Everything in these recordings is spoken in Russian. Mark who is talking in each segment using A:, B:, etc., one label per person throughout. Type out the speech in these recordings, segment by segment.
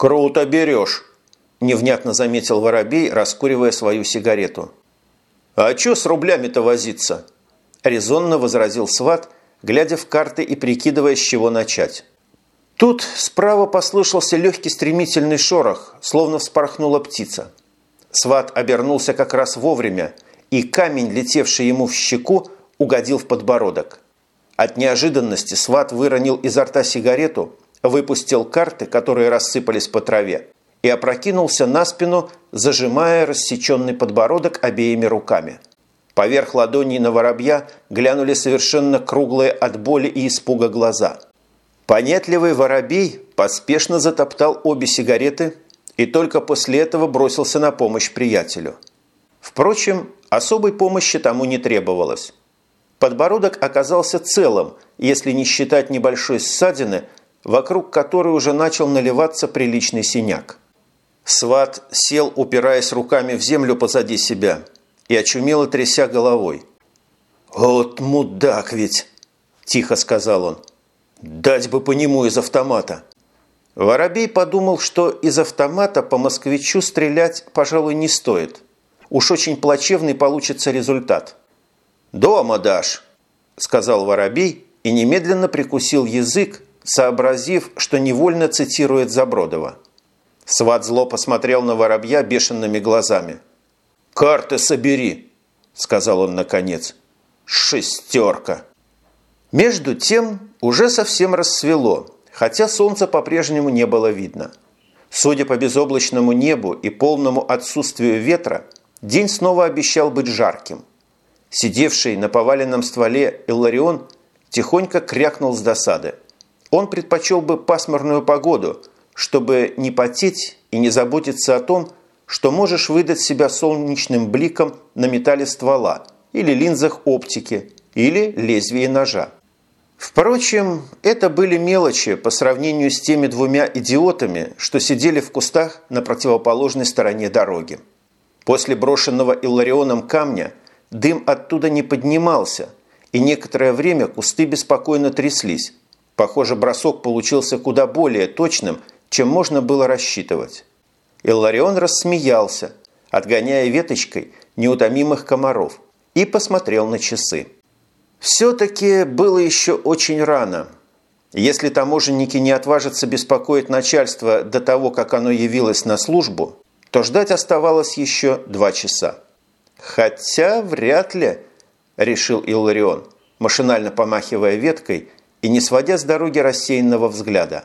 A: «Круто берешь!» – невнятно заметил Воробей, раскуривая свою сигарету. «А чё с рублями-то возиться?» – резонно возразил сват, глядя в карты и прикидывая, с чего начать. Тут справа послышался легкий стремительный шорох, словно вспорхнула птица. Сват обернулся как раз вовремя, и камень, летевший ему в щеку, угодил в подбородок. От неожиданности Сват выронил изо рта сигарету, выпустил карты, которые рассыпались по траве, и опрокинулся на спину, зажимая рассеченный подбородок обеими руками. Поверх ладоней на воробья глянули совершенно круглые от боли и испуга глаза. Понятливый воробей поспешно затоптал обе сигареты и только после этого бросился на помощь приятелю. Впрочем, особой помощи тому не требовалось. Подбородок оказался целым, если не считать небольшой ссадины, вокруг которой уже начал наливаться приличный синяк. Сват сел, упираясь руками в землю позади себя, и очумело тряся головой. «Вот мудак ведь!» – тихо сказал он. «Дать бы по нему из автомата!» Воробей подумал, что из автомата по москвичу стрелять, пожалуй, не стоит. Уж очень плачевный получится результат. «Дома дашь!» – сказал Воробей и немедленно прикусил язык, сообразив, что невольно цитирует Забродова. Сват зло посмотрел на воробья бешеными глазами. «Карты собери!» – сказал он наконец. «Шестерка!» Между тем уже совсем рассвело, хотя солнца по-прежнему не было видно. Судя по безоблачному небу и полному отсутствию ветра, день снова обещал быть жарким. Сидевший на поваленном стволе Илларион тихонько крякнул с досады. Он предпочел бы пасмурную погоду, чтобы не потеть и не заботиться о том, что можешь выдать себя солнечным бликом на металле ствола или линзах оптики или лезвии ножа. Впрочем, это были мелочи по сравнению с теми двумя идиотами, что сидели в кустах на противоположной стороне дороги. После брошенного Илларионом камня дым оттуда не поднимался, и некоторое время кусты беспокойно тряслись, Похоже, бросок получился куда более точным, чем можно было рассчитывать. Илларион рассмеялся, отгоняя веточкой неутомимых комаров, и посмотрел на часы. Все-таки было еще очень рано. Если таможенники не отважатся беспокоить начальство до того, как оно явилось на службу, то ждать оставалось еще два часа. «Хотя вряд ли», – решил Илларион, машинально помахивая веткой – и не сводя с дороги рассеянного взгляда.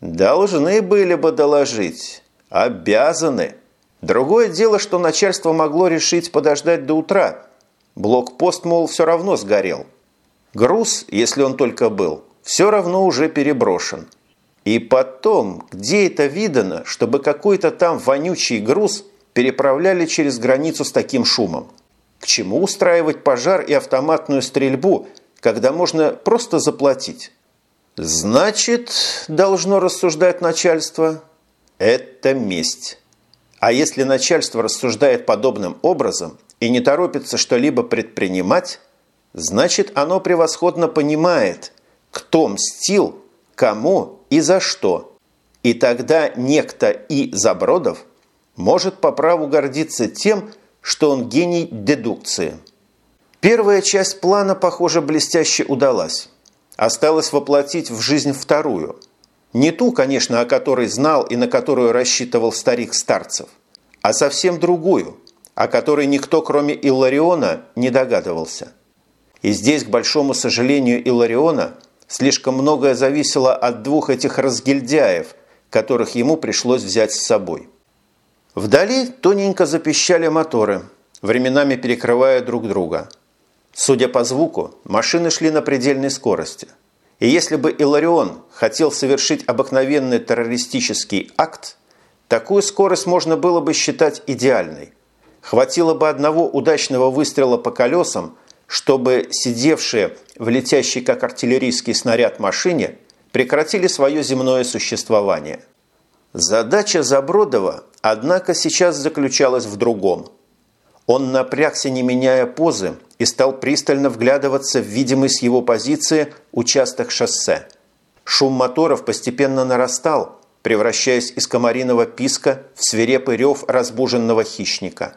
A: «Должны были бы доложить. Обязаны. Другое дело, что начальство могло решить подождать до утра. Блокпост, мол, все равно сгорел. Груз, если он только был, все равно уже переброшен. И потом, где это видано, чтобы какой-то там вонючий груз переправляли через границу с таким шумом? К чему устраивать пожар и автоматную стрельбу – когда можно просто заплатить. Значит, должно рассуждать начальство, это месть. А если начальство рассуждает подобным образом и не торопится что-либо предпринимать, значит, оно превосходно понимает, кто мстил, кому и за что. И тогда некто И. Забродов может по праву гордиться тем, что он гений дедукции. Первая часть плана, похоже, блестяще удалась. Осталось воплотить в жизнь вторую. Не ту, конечно, о которой знал и на которую рассчитывал старик старцев, а совсем другую, о которой никто, кроме Иллариона, не догадывался. И здесь, к большому сожалению Иллариона, слишком многое зависело от двух этих разгильдяев, которых ему пришлось взять с собой. Вдали тоненько запищали моторы, временами перекрывая друг друга – Судя по звуку, машины шли на предельной скорости. И если бы Иларион хотел совершить обыкновенный террористический акт, такую скорость можно было бы считать идеальной. Хватило бы одного удачного выстрела по колесам, чтобы сидевшие в летящей как артиллерийский снаряд машине прекратили свое земное существование. Задача Забродова, однако, сейчас заключалась в другом – он напрягся, не меняя позы, и стал пристально вглядываться в видимый с его позиции участок шоссе. Шум моторов постепенно нарастал, превращаясь из комариного писка в свирепый рев разбуженного хищника.